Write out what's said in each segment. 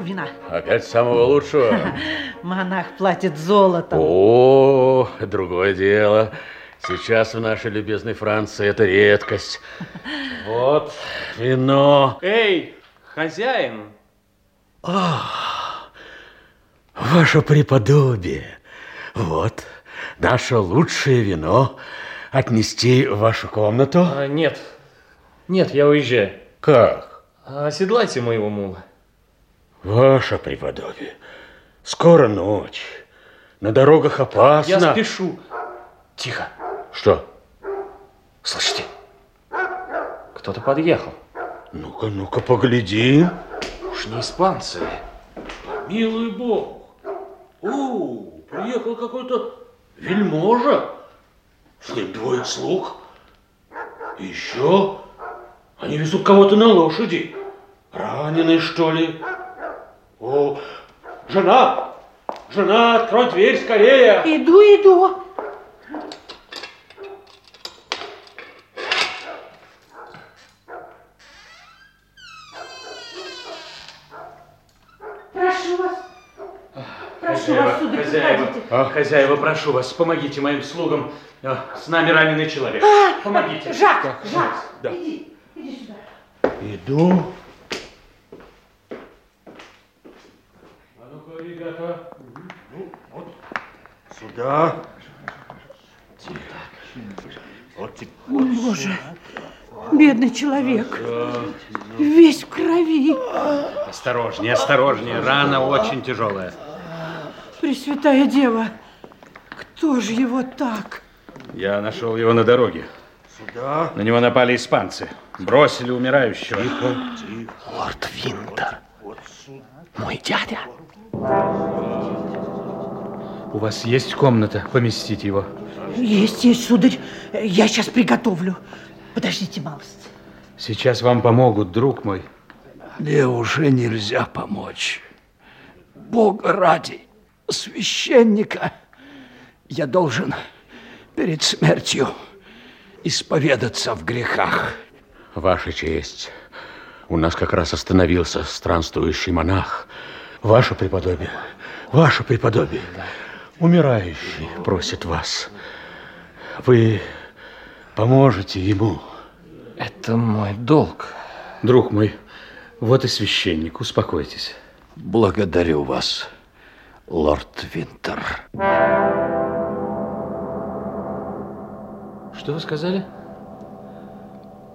вина. Опять самого лучшего? Монах платит золотом. О, другое дело. Сейчас в нашей любезной Франции это редкость. Вот, вино. Эй, хозяин! А, ваше преподобие, вот наше лучшее вино. Отнести в вашу комнату? А, нет, нет, я уезжаю. Как? Оседлайте моего мула. Ваше преподобие, скоро ночь. На дорогах опасно. Я спешу. Тихо. Что? Слышите? Кто-то подъехал. Ну-ка, ну-ка, погляди. Уж не испанцы. Милый бог. О, приехал какой-то вельможа. С ним двое слуг. Еще они везут кого-то на лошади. Раненый, что ли? О, жена! Жена, открой дверь скорее! Иду, иду. Прошу вас. Прошу вас, сударь, хозяева, а, хозяева, прошу вас, помогите моим слугам. А, С нами раненый человек. А, Помогите. Жак, Жак, Да. иди. Иду. А ну-ка, ребята. Ну, вот. Сюда. Вот теперь. Ой, Боже, бедный человек. Весь в крови. Осторожнее, осторожнее, рана очень тяжелая. Пресвятая Дева, кто же его так? Я нашел его на дороге. Сюда. На него напали испанцы. Бросили умирающего. Лорд Винтер, мой дядя. У вас есть комната поместить его? Есть, есть, сударь. Я сейчас приготовлю. Подождите малость. Сейчас вам помогут, друг мой. Мне уже нельзя помочь. Бога ради, священника, я должен перед смертью исповедаться в грехах. Ваша честь, у нас как раз остановился странствующий монах. Ваше преподобие, ваше преподобие, умирающий просит вас. Вы поможете ему. Это мой долг. Друг мой, вот и священник, успокойтесь. Благодарю вас, лорд Винтер. Что вы сказали?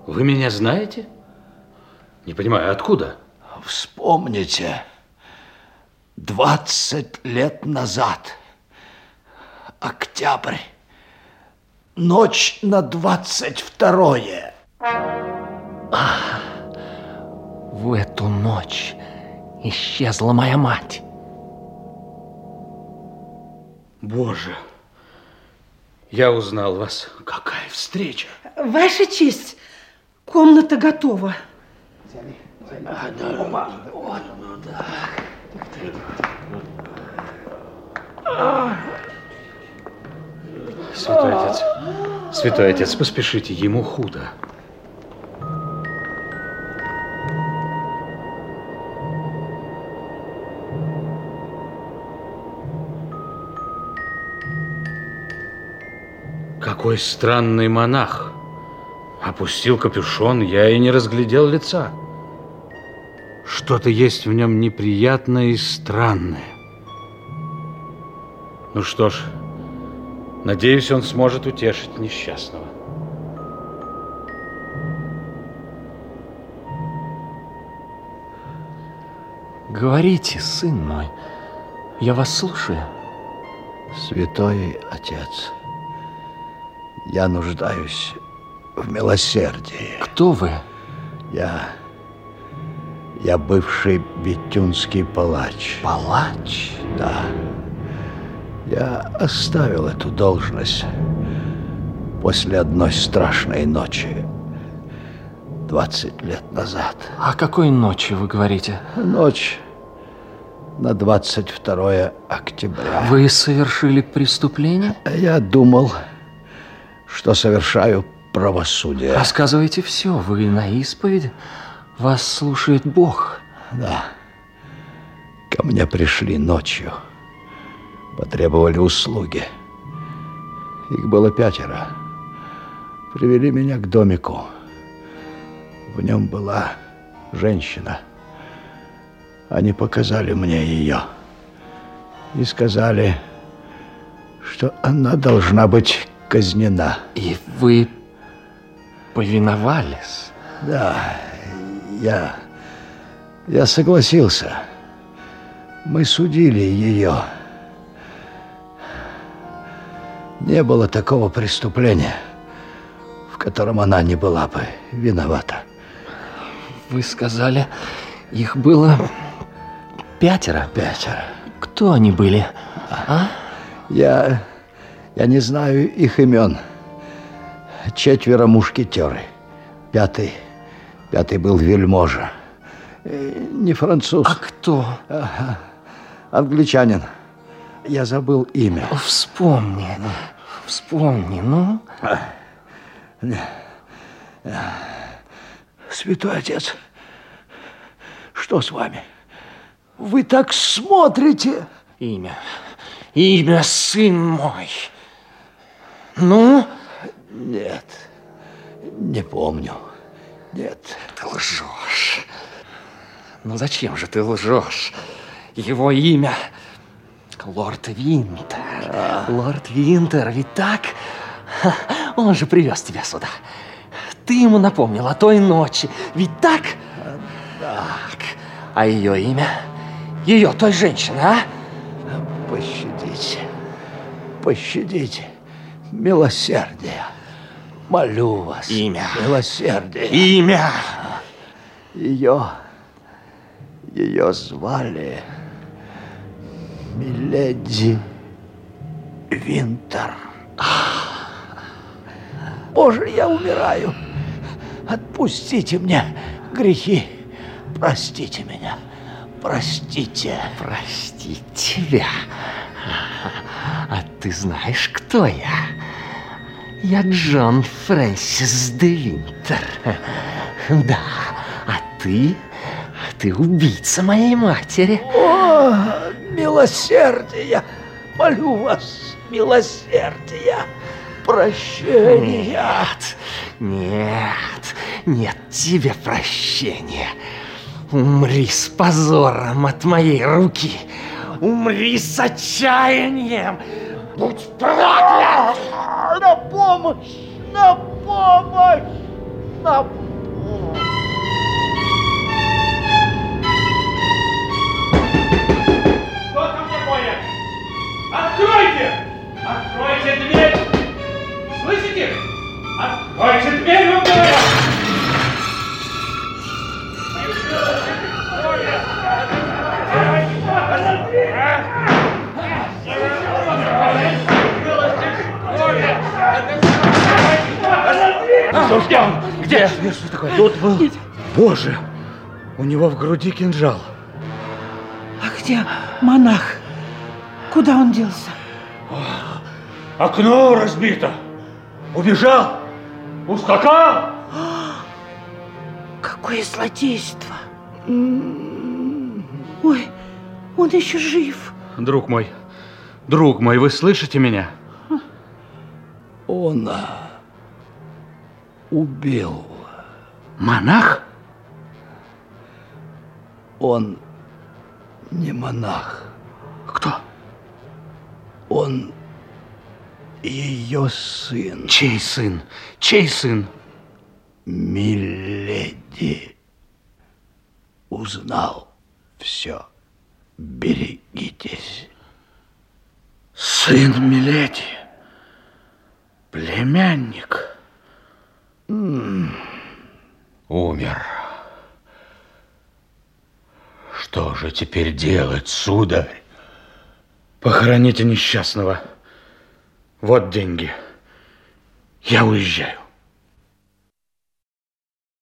Вы меня знаете? Не понимаю, откуда? Вспомните, 20 лет назад, октябрь, ночь на 22 В эту ночь исчезла моя мать. Боже, я узнал вас. Какая встреча! Ваша честь, комната готова. Святой отец, святой отец, поспешите, ему худо. Какой странный монах. Опустил капюшон, я и не разглядел лица. Что-то есть в нем неприятное и странное. Ну что ж, надеюсь, он сможет утешить несчастного. Говорите, сын мой, я вас слушаю. Святой Отец, я нуждаюсь в милосердии. Кто вы? Я... Я бывший бетюнский палач. Палач? Да. Я оставил эту должность после одной страшной ночи 20 лет назад. О какой ночи вы говорите? Ночь на 22 октября. Вы совершили преступление? Я думал, что совершаю правосудие. Рассказывайте все. Вы на исповеди? Вас слушает Бог. Да. Ко мне пришли ночью. Потребовали услуги. Их было пятеро. Привели меня к домику. В нем была женщина. Они показали мне ее. И сказали, что она должна быть казнена. И вы повиновались? Да, я... Я согласился. Мы судили ее. Не было такого преступления, в котором она не была бы виновата. Вы сказали, их было пятеро? Пятеро. Кто они были? А? Я... Я не знаю их имен. Четверо мушкетеры. Пятый... Пятый был вельможа. Э, Не француз. А кто? Англичанин. Я забыл имя. Вспомни. Вспомни, ну. Святой отец, что с вами? Вы так смотрите. Имя. Имя, сын мой. Ну? Нет, не помню. Нет. Ты лжешь. Ну зачем же ты лжешь? Его имя Лорд Винтер. Лорд Винтер, ведь так? Он же привез тебя сюда. Ты ему напомнил о той ночи, ведь так? Так. А ее имя? Ее, той женщины, а? Пощадите. Пощадите. Милосердие. Молю вас. Имя. Милосердие. Имя. Ее... Ее звали... Миледи Винтер. Боже, я умираю. Отпустите мне грехи. Простите меня. Простите. Прости тебя. А ты знаешь, кто я? Я Джон Фрэнсис де Винтер. Да, а ты... Ты убийца моей матери. О, милосердие! Молю вас, милосердия! Прощения! Нет, нет, нет тебе прощения. Умри с позором от моей руки. Умри с отчаянием. Будь проклят! На помощь! На помощь! На помощь! Что там такое? Откройте! Откройте дверь! Такое? Тут был. Боже, у него в груди кинжал. А где монах? Куда он делся? Окно разбито. Убежал. Ускакал. Какое злодейство! Ой, он еще жив. Друг мой, друг мой, вы слышите меня? Он убил. Монах? Он не монах. Кто? Он ее сын. Чей сын? Чей сын? Миледи узнал все. Берегитесь. Сын Миледи. Племянник. Умер. Что же теперь делать, сударь? Похороните несчастного. Вот деньги. Я уезжаю.